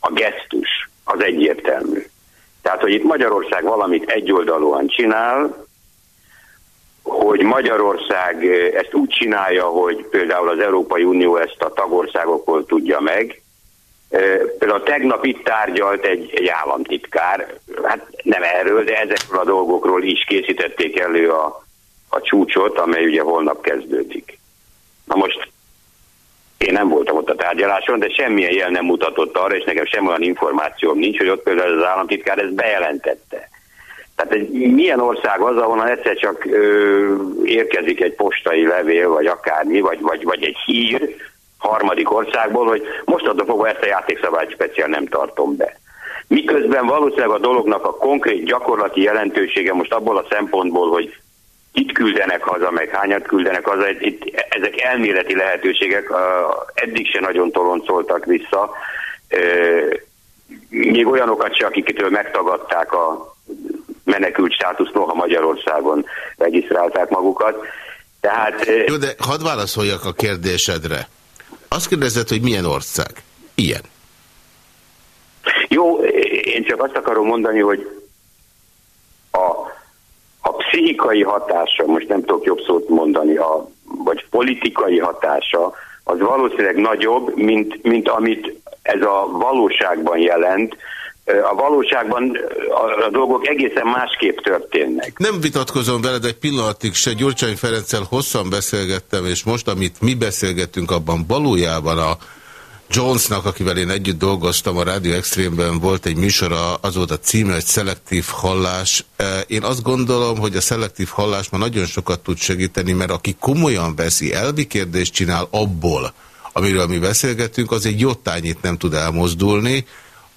a gesztus az egyértelmű. Tehát, hogy itt Magyarország valamit egyoldalúan csinál, hogy Magyarország ezt úgy csinálja, hogy például az Európai Unió ezt a tagországokból tudja meg. Például tegnap itt tárgyalt egy, egy államtitkár, hát nem erről, de ezekről a dolgokról is készítették elő a, a csúcsot, amely ugye holnap kezdődik. Na most én nem voltam ott a tárgyaláson, de semmilyen jel nem mutatott arra, és nekem sem olyan információm nincs, hogy ott például az államtitkár ezt bejelentette. Tehát egy, milyen ország az, ahonnan egyszer csak ö, érkezik egy postai levél, vagy akármi, vagy, vagy, vagy egy hír harmadik országból, hogy mostantól fogva ezt a játékszabályt speciál nem tartom be. Miközben valószínűleg a dolognak a konkrét gyakorlati jelentősége most abból a szempontból, hogy itt küldenek haza, meg hányat küldenek haza, itt, ezek elméleti lehetőségek, eddig se nagyon toloncoltak vissza, még olyanokat se, akikitől megtagadták a menekült státusz, noha Magyarországon regisztrálták magukat. Tehát, Jó, de hadd válaszoljak a kérdésedre. Azt kérdezed, hogy milyen ország? Ilyen. Jó, én csak azt akarom mondani, hogy pszichikai hatása, most nem tudok jobb szót mondani, a, vagy politikai hatása, az valószínűleg nagyobb, mint, mint amit ez a valóságban jelent, a valóságban a, dolgok egészen másképp történnek. Nem vitatkozom veled egy pillanatig se, Gyurcsány Ferenccel hosszan beszélgettem, és most, amit mi beszélgettünk, abban valójában a Jonesnak, akivel én együtt dolgoztam a Radio Extrémben, volt egy műsora, az volt a címe, hogy szelektív hallás. E, én azt gondolom, hogy a szelektív hallás ma nagyon sokat tud segíteni, mert aki komolyan veszi, elvi kérdést csinál abból, amiről mi beszélgetünk, az egy jottányit nem tud elmozdulni,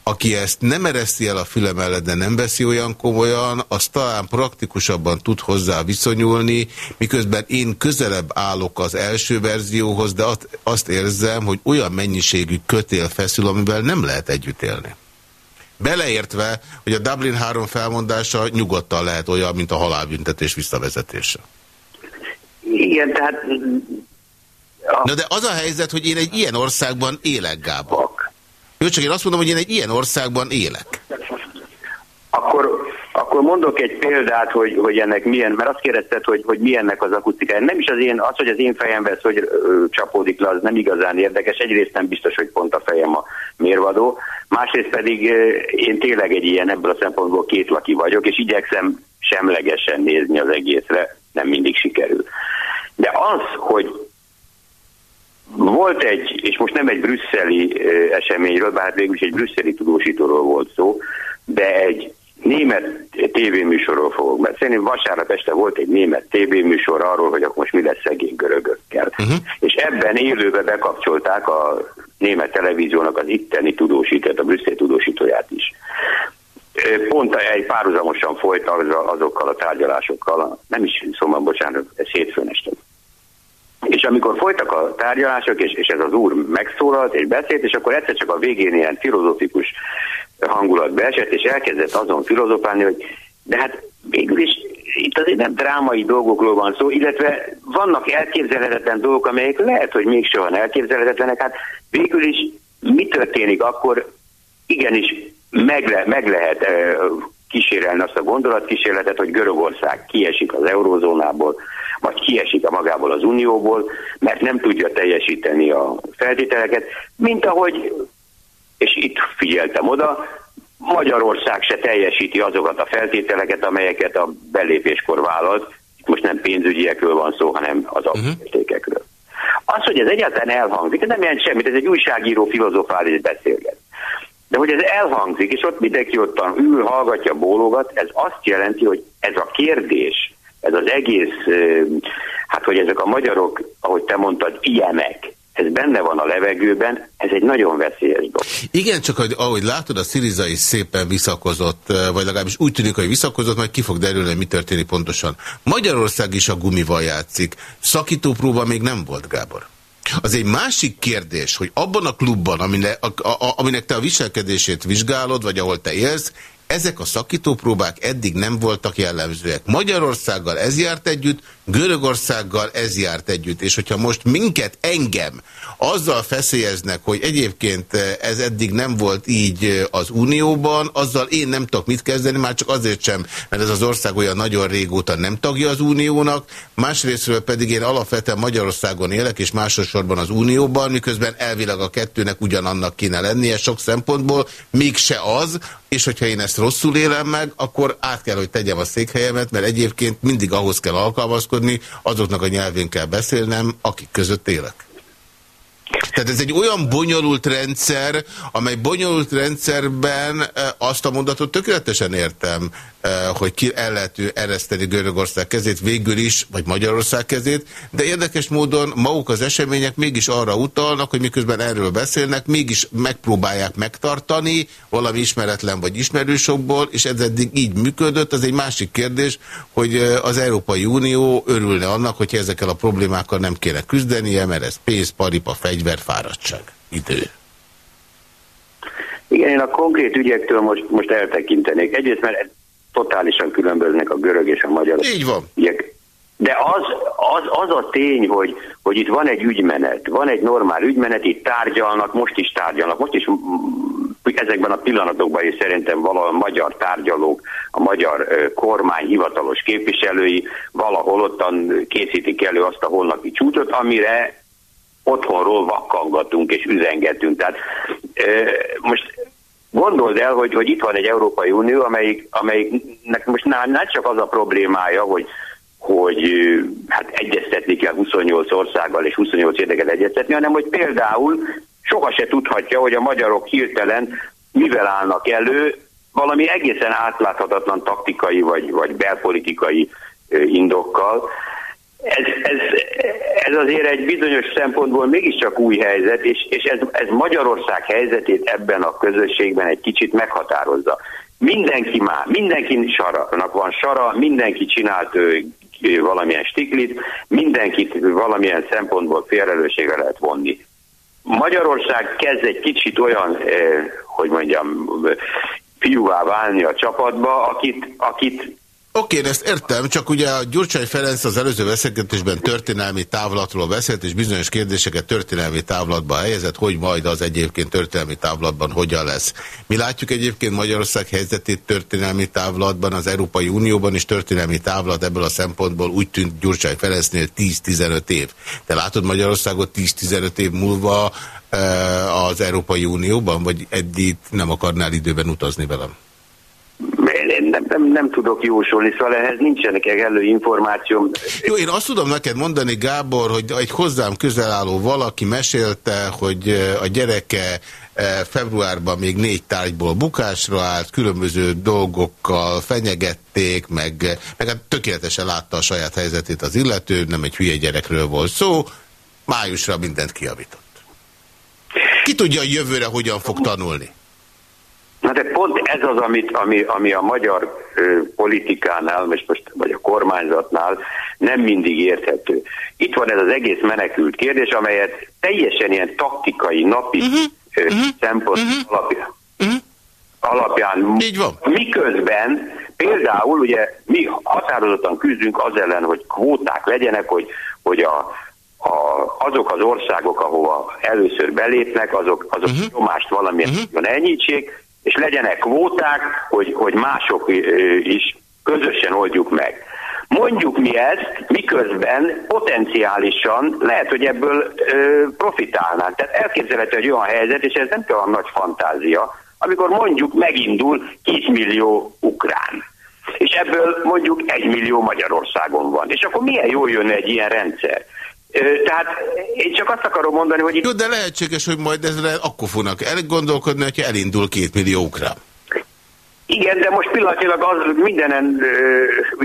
aki ezt nem ereszti el a füle mellett, de nem veszi olyan komolyan, az talán praktikusabban tud hozzá viszonyulni, miközben én közelebb állok az első verzióhoz, de azt érzem, hogy olyan mennyiségű kötél feszül, amivel nem lehet együtt élni. Beleértve, hogy a Dublin 3 felmondása nyugodtan lehet olyan, mint a halálbüntetés visszavezetése. Igen, tehát Na de az a helyzet, hogy én egy ilyen országban élek, Gábor. Jó, csak én azt mondom, hogy én egy ilyen országban élek. Akkor, akkor mondok egy példát, hogy, hogy ennek milyen, mert azt kérdezted, hogy, hogy milyennek az akusztikája. Nem is az én, az, hogy az én fejembe hogy ö, csapódik le, az nem igazán érdekes. Egyrészt nem biztos, hogy pont a fejem a mérvadó. Másrészt pedig ö, én tényleg egy ilyen ebből a szempontból két laki vagyok, és igyekszem semlegesen nézni az egészre, nem mindig sikerül. De az, hogy volt egy, és most nem egy brüsszeli eseményről, bár végül is egy brüsszeli tudósítóról volt szó, de egy német tévéműsorról fogok beszélni. Vasárnap este volt egy német tévéműsor arról, hogy akkor most mi lesz szegény görögökkel. Uh-huh. És ebben élőbe bekapcsolták a német televíziónak az itteni tudósítót, a brüsszeli tudósítóját is. Pont egy párhuzamosan folyt azokkal a tárgyalásokkal, nem is szóval, bocsánat, ez hétfőn este. És amikor folytak a tárgyalások, és, és ez az úr megszólalt és beszélt, és akkor egyszer csak a végén ilyen filozofikus hangulat beesett, és elkezdett azon filozofálni, hogy de hát végül is itt azért nem drámai dolgokról van szó, illetve vannak elképzelhetetlen dolgok, amelyek lehet, hogy mégsem van elképzelhetetlenek. Hát végül is mi történik akkor, igenis meg, le, meg lehet kísérelni azt a gondolatkísérletet, hogy Görögország kiesik az eurózónából, vagy kiesik a magából az unióból, mert nem tudja teljesíteni a feltételeket, mint ahogy, és itt figyeltem oda, Magyarország se teljesíti azokat a feltételeket, amelyeket a belépéskor vállalt. Most nem pénzügyiekről van szó, hanem az uh-huh. értékekről. Az, hogy ez egyáltalán elhangzik, ez nem jelent semmit, ez egy újságíró filozofális beszélget. De hogy ez elhangzik, és ott mindenki ott ül, hallgatja, bólogat, ez azt jelenti, hogy ez a kérdés, ez az egész, hát hogy ezek a magyarok, ahogy te mondtad, ilyenek, ez benne van a levegőben, ez egy nagyon veszélyes dolog. Igen, csak hogy, ahogy látod, a Sziriza is szépen visszakozott, vagy legalábbis úgy tűnik, hogy visszakozott, majd ki fog derülni, mi történik pontosan. Magyarország is a gumival játszik. Szakítópróba még nem volt, Gábor. Az egy másik kérdés, hogy abban a klubban, aminek, a, a, aminek te a viselkedését vizsgálod, vagy ahol te élsz, ezek a szakítópróbák eddig nem voltak jellemzőek. Magyarországgal ez járt együtt, Görögországgal ez járt együtt, és hogyha most minket, engem azzal feszélyeznek, hogy egyébként ez eddig nem volt így az Unióban, azzal én nem tudok mit kezdeni, már csak azért sem, mert ez az ország olyan nagyon régóta nem tagja az Uniónak, másrésztről pedig én alapvetően Magyarországon élek, és másosorban az Unióban, miközben elvileg a kettőnek ugyanannak kéne lennie sok szempontból, mégse az, és hogyha én ezt rosszul élem meg, akkor át kell, hogy tegyem a székhelyemet, mert egyébként mindig ahhoz kell alkalmazkodni, azoknak a nyelvén kell beszélnem, akik között élek. Tehát ez egy olyan bonyolult rendszer, amely bonyolult rendszerben azt a mondatot tökéletesen értem, hogy ki el lehet ereszteni Görögország kezét végül is, vagy Magyarország kezét, de érdekes módon maguk az események mégis arra utalnak, hogy miközben erről beszélnek, mégis megpróbálják megtartani valami ismeretlen vagy ismerősokból, és ez eddig így működött. Az egy másik kérdés, hogy az Európai Unió örülne annak, hogy ezekkel a problémákkal nem kéne küzdenie, mert ez pénz, paripa, fegyver, fáradtság, idő. Igen, én a konkrét ügyektől most, most eltekintenék. Egyrészt, mert totálisan különböznek a görög és a magyar Így van. ügyek. De az, az, az a tény, hogy, hogy itt van egy ügymenet, van egy normál ügymenet, itt tárgyalnak, most is tárgyalnak, most is ezekben a pillanatokban is szerintem valahol a magyar tárgyalók, a magyar kormány hivatalos képviselői valahol ottan készítik elő azt a holnapi csúcsot, amire otthonról vakkangatunk és üzengetünk. Tehát most Gondold el, hogy, hogy itt van egy Európai Unió, amelyik, amelyiknek most nem csak az a problémája, hogy, hogy hát egyeztetni kell 28 országgal és 28 érdeket egyeztetni, hanem hogy például soha se tudhatja, hogy a magyarok hirtelen mivel állnak elő, valami egészen átláthatatlan taktikai vagy, vagy belpolitikai indokkal, ez, ez, ez azért egy bizonyos szempontból mégiscsak új helyzet, és, és ez, ez Magyarország helyzetét ebben a közösségben egy kicsit meghatározza. Mindenki már, mindenki saranak van sara, mindenki csinált ő, valamilyen stiklit, mindenkit valamilyen szempontból félrelőségre lehet vonni. Magyarország kezd egy kicsit olyan, eh, hogy mondjam, fiúvá válni a csapatba, akit, akit Oké, én ezt értem, csak ugye a Gyurcsány Ferenc az előző beszélgetésben történelmi távlatról beszélt, és bizonyos kérdéseket történelmi távlatba helyezett, hogy majd az egyébként történelmi távlatban hogyan lesz. Mi látjuk egyébként Magyarország helyzetét történelmi távlatban, az Európai Unióban is történelmi távlat ebből a szempontból úgy tűnt Gyurcsány Ferencnél 10-15 év. Te látod Magyarországot 10-15 év múlva eh, az Európai Unióban, vagy eddig nem akarnál időben utazni velem? Nem, nem tudok jósolni, szóval ehhez nincsenek elő információm. Jó, én azt tudom neked mondani, Gábor, hogy egy hozzám közel álló valaki mesélte, hogy eh, a gyereke eh, februárban még négy tárgyból bukásra állt, különböző dolgokkal fenyegették, meg, meg hát tökéletesen látta a saját helyzetét az illető, nem egy hülye gyerekről volt szó, májusra mindent kiavított. Ki tudja a jövőre hogyan fog tanulni? Na de pont ez az, amit, ami, ami a magyar ö, politikánál, most, most, vagy a kormányzatnál nem mindig érthető. Itt van ez az egész menekült kérdés, amelyet teljesen ilyen taktikai, napi uh-huh. Ö, uh-huh. szempont uh-huh. alapján, uh-huh. alapján Így van. miközben például ugye mi határozottan küzdünk az ellen, hogy kvóták legyenek, hogy, hogy a, a, azok az országok, ahova először belépnek, azok, azok uh-huh. nyomást valamilyen uh-huh. enyhítsék, és legyenek kvóták, hogy, hogy mások is közösen oldjuk meg. Mondjuk mi ezt, miközben potenciálisan lehet, hogy ebből ö, profitálnánk. Tehát elképzelhető egy olyan helyzet, és ez nem kell a nagy fantázia, amikor mondjuk megindul 10 millió ukrán. És ebből mondjuk egy millió Magyarországon van. És akkor milyen jól jönne egy ilyen rendszer? Tehát én csak azt akarom mondani, hogy... Jó, de lehetséges, hogy majd ezre akkor fognak elgondolkodni, hogyha elindul két millió ukrán. Igen, de most pillanatilag az mindenen,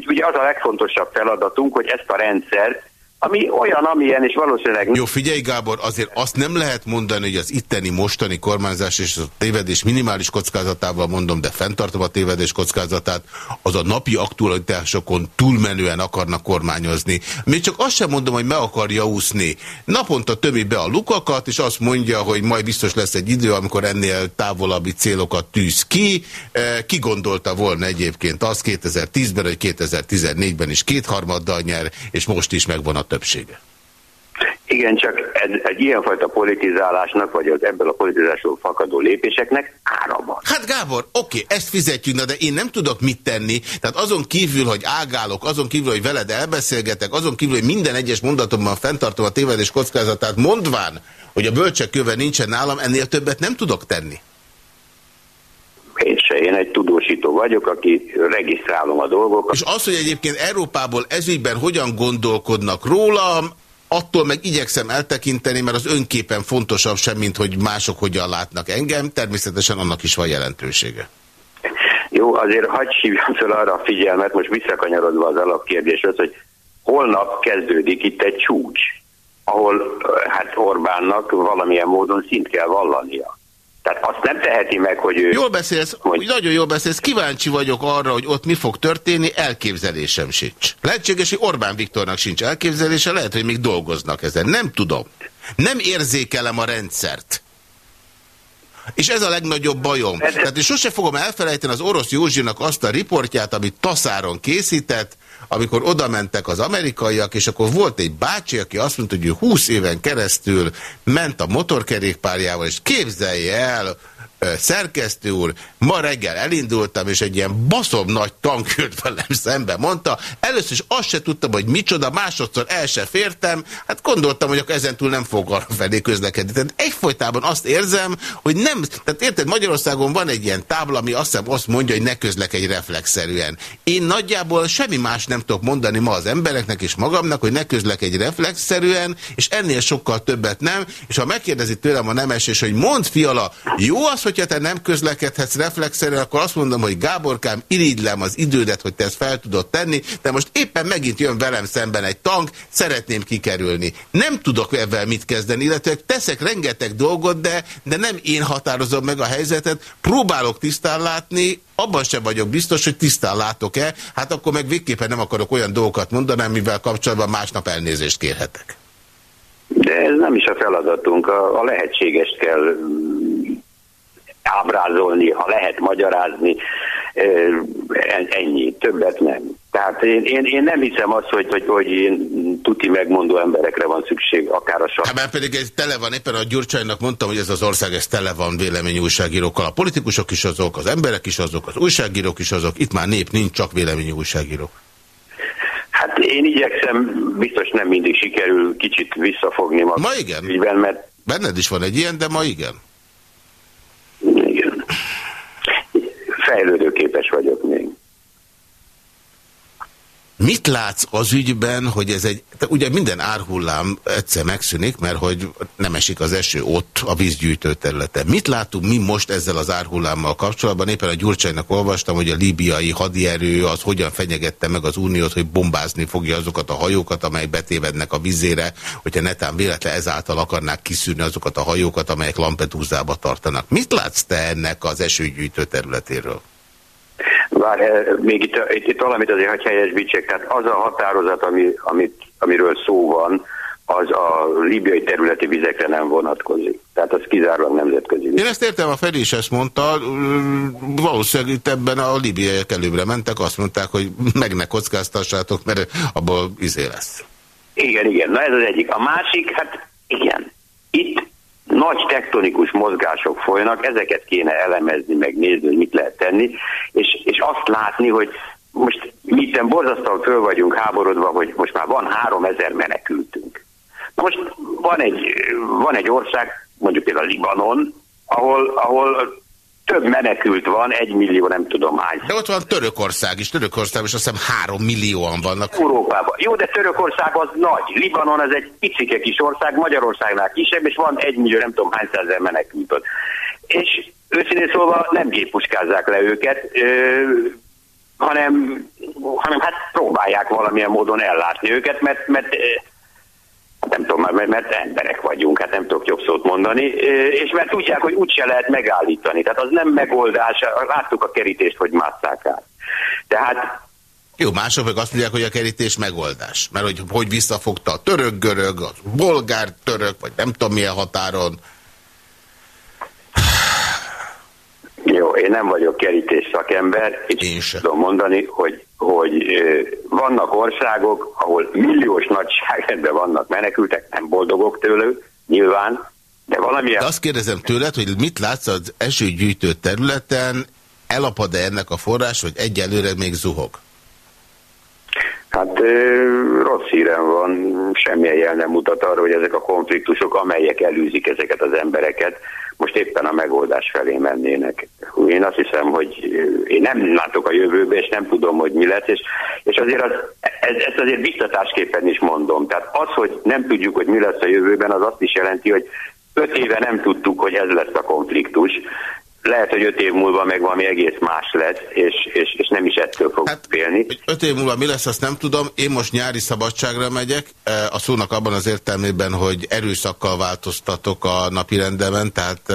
ugye az a legfontosabb feladatunk, hogy ezt a rendszert ami olyan, amilyen, és valószínűleg... Jó, figyelj Gábor, azért azt nem lehet mondani, hogy az itteni mostani kormányzás és a tévedés minimális kockázatával mondom, de fenntartom a tévedés kockázatát, az a napi aktualitásokon túlmenően akarnak kormányozni. Még csak azt sem mondom, hogy meg akarja úszni. Naponta tömi be a lukakat, és azt mondja, hogy majd biztos lesz egy idő, amikor ennél távolabbi célokat tűz ki. E, ki gondolta volna egyébként az 2010-ben, hogy 2014-ben is kétharmaddal nyer, és most is megvan a többsége. Igen, csak ez, egy ilyenfajta politizálásnak, vagy az ebből a politizásról fakadó lépéseknek ára van. Hát Gábor, oké, ezt fizetjük, na, de én nem tudok mit tenni. Tehát azon kívül, hogy ágálok, azon kívül, hogy veled elbeszélgetek, azon kívül, hogy minden egyes mondatomban fenntartom a tévedés kockázatát, mondván, hogy a bölcsek köve nincsen nálam, ennél többet nem tudok tenni. Én se, én egy tudósító vagyok, aki regisztrálom a dolgokat. És az, hogy egyébként Európából ezügyben hogyan gondolkodnak rólam, attól meg igyekszem eltekinteni, mert az önképen fontosabb sem, mint hogy mások hogyan látnak engem, természetesen annak is van jelentősége. Jó, azért hagyd hívjam fel arra a figyelmet, most visszakanyarodva az alapkérdéshez, hogy holnap kezdődik itt egy csúcs, ahol hát Orbánnak valamilyen módon szint kell vallania. Tehát azt nem teheti meg, hogy ő... Jól beszélsz, hogy... nagyon jól beszélsz, kíváncsi vagyok arra, hogy ott mi fog történni, elképzelésem sincs. Lehetséges, hogy Orbán Viktornak sincs elképzelése, lehet, hogy még dolgoznak ezen. Nem tudom. Nem érzékelem a rendszert. És ez a legnagyobb bajom. Tehát én sose fogom elfelejteni az orosz Józsinak azt a riportját, amit Taszáron készített, amikor oda mentek az amerikaiak, és akkor volt egy bácsi, aki azt mondta, hogy ő 20 éven keresztül ment a motorkerékpárjával, és képzelje el, szerkesztő úr, ma reggel elindultam, és egy ilyen baszom nagy tank jött velem szembe, mondta. Először is azt se tudtam, hogy micsoda, másodszor el se fértem, hát gondoltam, hogy akkor ezentúl nem fog arra felé közlekedni. Tehát egyfolytában azt érzem, hogy nem, tehát érted, Magyarországon van egy ilyen tábla, ami azt hiszem azt mondja, hogy ne közlekedj reflexzerűen. Én nagyjából semmi más nem tudok mondani ma az embereknek és magamnak, hogy ne közlekedj reflexzerűen, és ennél sokkal többet nem, és ha megkérdezi tőlem a nemes, és hogy mond fiala, jó az, hogyha te nem közlekedhetsz reflexerűen, akkor azt mondom, hogy Gáborkám, irigylem az idődet, hogy te ezt fel tudod tenni, de most éppen megint jön velem szemben egy tank, szeretném kikerülni. Nem tudok ebben mit kezdeni, illetve teszek rengeteg dolgot, de, de nem én határozom meg a helyzetet, próbálok tisztán látni, abban sem vagyok biztos, hogy tisztán látok-e, hát akkor meg végképpen nem akarok olyan dolgokat mondani, amivel kapcsolatban másnap elnézést kérhetek. De ez nem is a feladatunk, a, a lehetségest kell ábrázolni, ha lehet magyarázni, ennyi, többet nem. Tehát én, én, én nem hiszem azt, hogy, hogy, hogy én tuti megmondó emberekre van szükség, akár a sajt. Hát már pedig ez tele van, éppen a Gyurcsánynak mondtam, hogy ez az ország ez tele van vélemény újságírókkal. A politikusok is azok, az emberek is azok, az újságírók is azok. Itt már nép nincs, csak vélemény újságírók. Hát én igyekszem, biztos nem mindig sikerül kicsit visszafogni magam. Ma igen. Ügyben, mert... Benned is van egy ilyen, de ma. Igen. Fejlődőképes vagyok még. Mit látsz az ügyben, hogy ez egy, ugye minden árhullám egyszer megszűnik, mert hogy nem esik az eső ott a vízgyűjtő területen. Mit látunk mi most ezzel az árhullámmal kapcsolatban? Éppen a Gyurcsánynak olvastam, hogy a líbiai hadierő az hogyan fenyegette meg az uniót, hogy bombázni fogja azokat a hajókat, amelyek betévednek a vizére, hogyha netán véletlen ezáltal akarnák kiszűrni azokat a hajókat, amelyek Lampedusába tartanak. Mit látsz te ennek az esőgyűjtő területéről? Vár, eh, még itt, itt, itt valamit azért hagy helyesbítsek, tehát az a határozat, ami, amit, amiről szó van, az a libiai területi vizekre nem vonatkozik. Tehát az kizárólag nemzetközi víz. Én ezt értem, a Feri is ezt mondta, valószínűleg itt ebben a libiaiak előbbre mentek, azt mondták, hogy meg ne kockáztassátok, mert abból izé lesz. Igen, igen, na ez az egyik. A másik, hát igen, itt nagy tektonikus mozgások folynak, ezeket kéne elemezni, megnézni, hogy mit lehet tenni, és, és azt látni, hogy most mi itt borzasztóan föl vagyunk háborodva, hogy most már van három ezer menekültünk. Na most van egy, van egy ország, mondjuk például Libanon, ahol, ahol több menekült van, egy millió nem tudom hány. De ott van Törökország is, Törökország is azt hiszem három millióan vannak. Európában. Jó, de Törökország az nagy. Libanon az egy picike kis ország, Magyarországnál kisebb, és van egy millió nem tudom hány százer menekült ott. És őszintén szólva nem gépuskázzák le őket, ö, hanem, hanem hát próbálják valamilyen módon ellátni őket, mert, mert nem tudom, mert, emberek vagyunk, hát nem tudok jobb szót mondani, és mert tudják, hogy úgyse lehet megállítani. Tehát az nem megoldás, láttuk a kerítést, hogy másszák át. Tehát jó, mások meg azt mondják, hogy a kerítés megoldás. Mert hogy, hogy visszafogta a török-görög, a bolgár-török, vagy nem tudom milyen határon. Jó, én nem vagyok kerítés szakember, és tudom mondani, hogy hogy vannak országok, ahol milliós nagyságrendben vannak menekültek, nem boldogok tőlük, nyilván, de valamilyen... De azt kérdezem tőled, hogy mit látsz az esőgyűjtő területen, elapad-e ennek a forrás, vagy egyelőre még zuhog? Hát rossz hírem van, semmilyen jel nem mutat arra, hogy ezek a konfliktusok, amelyek elűzik ezeket az embereket, most éppen a megoldás felé mennének. Én azt hiszem, hogy én nem látok a jövőbe, és nem tudom, hogy mi lesz, és, és azért az, ez, ezt azért biztatásképpen is mondom. Tehát az, hogy nem tudjuk, hogy mi lesz a jövőben, az azt is jelenti, hogy öt éve nem tudtuk, hogy ez lesz a konfliktus, lehet, hogy öt év múlva meg valami egész más lesz, és, és, és nem is ettől fog hát, félni. Öt év múlva mi lesz, azt nem tudom. Én most nyári szabadságra megyek, e, a szónak abban az értelmében, hogy erőszakkal változtatok a napi rendemen, tehát e,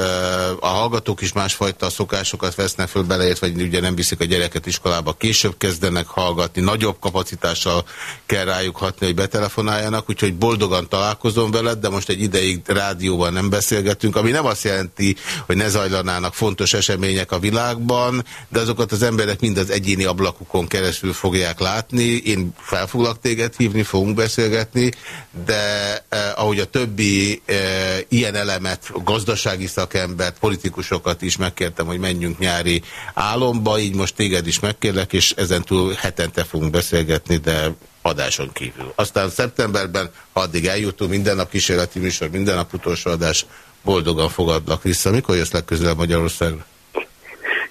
a hallgatók is másfajta szokásokat vesznek föl beleért, vagy ugye nem viszik a gyereket iskolába, később kezdenek hallgatni, nagyobb kapacitással kell rájuk hatni, hogy betelefonáljanak, úgyhogy boldogan találkozom veled, de most egy ideig rádióban nem beszélgetünk, ami nem azt jelenti, hogy ne zajlanának fontos fontos események a világban, de azokat az emberek mind az egyéni ablakukon keresztül fogják látni. Én fel foglak téged hívni, fogunk beszélgetni, de eh, ahogy a többi eh, ilyen elemet, gazdasági szakembert, politikusokat is megkértem, hogy menjünk nyári álomba, így most téged is megkérlek, és ezentúl hetente fogunk beszélgetni, de adáson kívül. Aztán szeptemberben, ha addig eljutunk, minden nap kísérleti műsor, minden nap utolsó adás, boldogan fogadlak vissza. Mikor jössz legközelebb Magyarországra?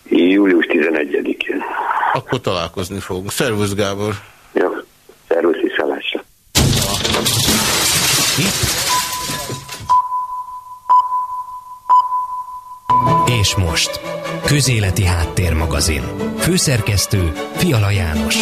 Július 11-én. Akkor találkozni fogunk. Szervusz Gábor! Jó, szervusz viszalásra. És most, Közéleti Háttérmagazin. Főszerkesztő Fiala János.